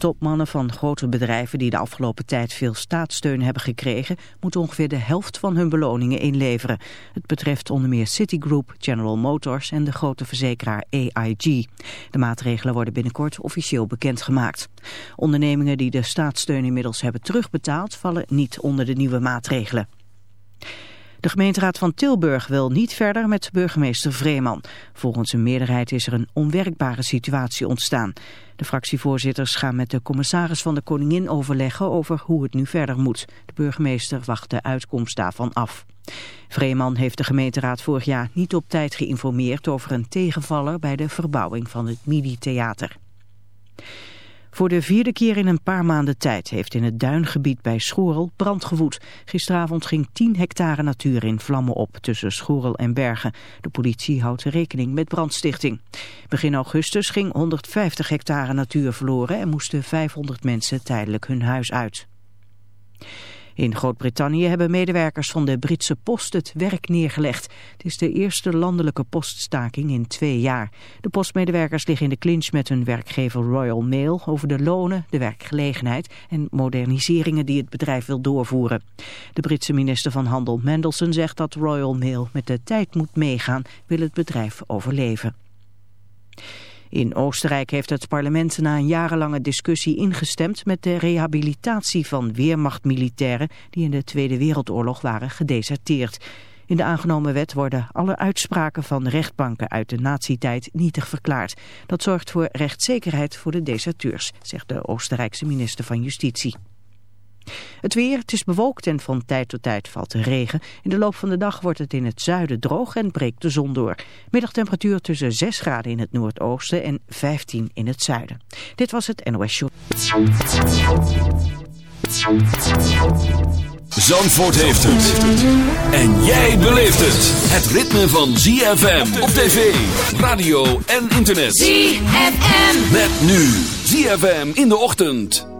Topmannen van grote bedrijven die de afgelopen tijd veel staatssteun hebben gekregen... moeten ongeveer de helft van hun beloningen inleveren. Het betreft onder meer Citigroup, General Motors en de grote verzekeraar AIG. De maatregelen worden binnenkort officieel bekendgemaakt. Ondernemingen die de staatssteun inmiddels hebben terugbetaald... vallen niet onder de nieuwe maatregelen. De gemeenteraad van Tilburg wil niet verder met burgemeester Vreeman. Volgens een meerderheid is er een onwerkbare situatie ontstaan. De fractievoorzitters gaan met de commissaris van de Koningin overleggen over hoe het nu verder moet. De burgemeester wacht de uitkomst daarvan af. Vreeman heeft de gemeenteraad vorig jaar niet op tijd geïnformeerd over een tegenvaller bij de verbouwing van het Midi-theater. Voor de vierde keer in een paar maanden tijd heeft in het duingebied bij Schorel brand gewoed. Gisteravond ging 10 hectare natuur in vlammen op tussen Schorel en Bergen. De politie houdt rekening met brandstichting. Begin augustus ging 150 hectare natuur verloren en moesten 500 mensen tijdelijk hun huis uit. In Groot-Brittannië hebben medewerkers van de Britse post het werk neergelegd. Het is de eerste landelijke poststaking in twee jaar. De postmedewerkers liggen in de clinch met hun werkgever Royal Mail over de lonen, de werkgelegenheid en moderniseringen die het bedrijf wil doorvoeren. De Britse minister van Handel Mendelssohn zegt dat Royal Mail met de tijd moet meegaan, wil het bedrijf overleven. In Oostenrijk heeft het parlement na een jarenlange discussie ingestemd met de rehabilitatie van weermachtmilitairen die in de Tweede Wereldoorlog waren gedeserteerd. In de aangenomen wet worden alle uitspraken van rechtbanken uit de nazi-tijd nietig verklaard. Dat zorgt voor rechtszekerheid voor de deserteurs, zegt de Oostenrijkse minister van Justitie. Het weer, het is bewolkt en van tijd tot tijd valt er regen. In de loop van de dag wordt het in het zuiden droog en breekt de zon door. Middagtemperatuur tussen 6 graden in het noordoosten en 15 in het zuiden. Dit was het NOS Show. Zandvoort heeft het. En jij beleeft het. Het ritme van ZFM op tv, radio en internet. ZFM. Met nu ZFM in de ochtend.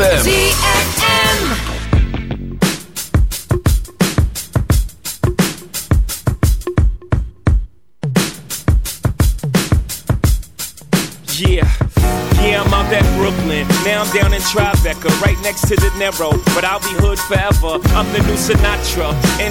ZFM. ZFM. Yeah, yeah, I'm out at Brooklyn. Now I'm down in Tribeca, right next to De Niro. But I'll be hood forever. I'm the new Sinatra.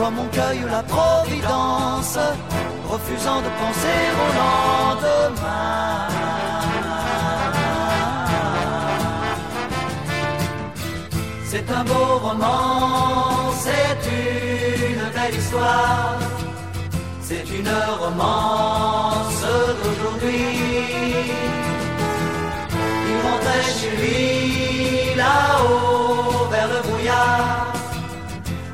Comme on cueille la providence, refusant de penser au lendemain. C'est un beau roman, c'est une belle histoire. C'est une romance d'aujourd'hui. Il rentrait chez lui là-haut vers le brouillard.